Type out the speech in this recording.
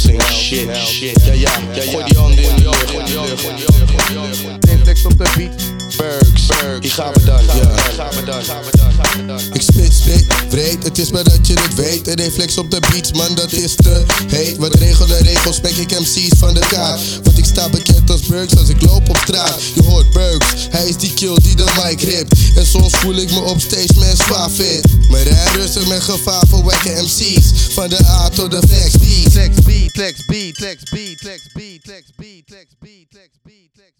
shit, shit. Ja, ja, ja, lucht, gooi die handen in de lucht, gooi die handen in de lucht. Reflex op de beat. Burks, die gaan we dan, ja. Gaan we dan, gaan we dan, gaan we dan. Ik spit, spit, vreed, het is maar dat je het weet. Een reflex op de beats, man, dat is te heet. Wat regel de regels, spek ik MC's van de kaart. Want ik sta bekend als Burks als ik loop op straat. Je hoort Burks, hij is die kill die de mic ript. En soms voel ik me op stage met zwaar fit. Maar rij rustig met gevaar voor wekke MC's. Van de A tot de flex beat. Flex beat, flex beat, flex beat, flex beat, flex beat, flex beat, flex beat, flex beat.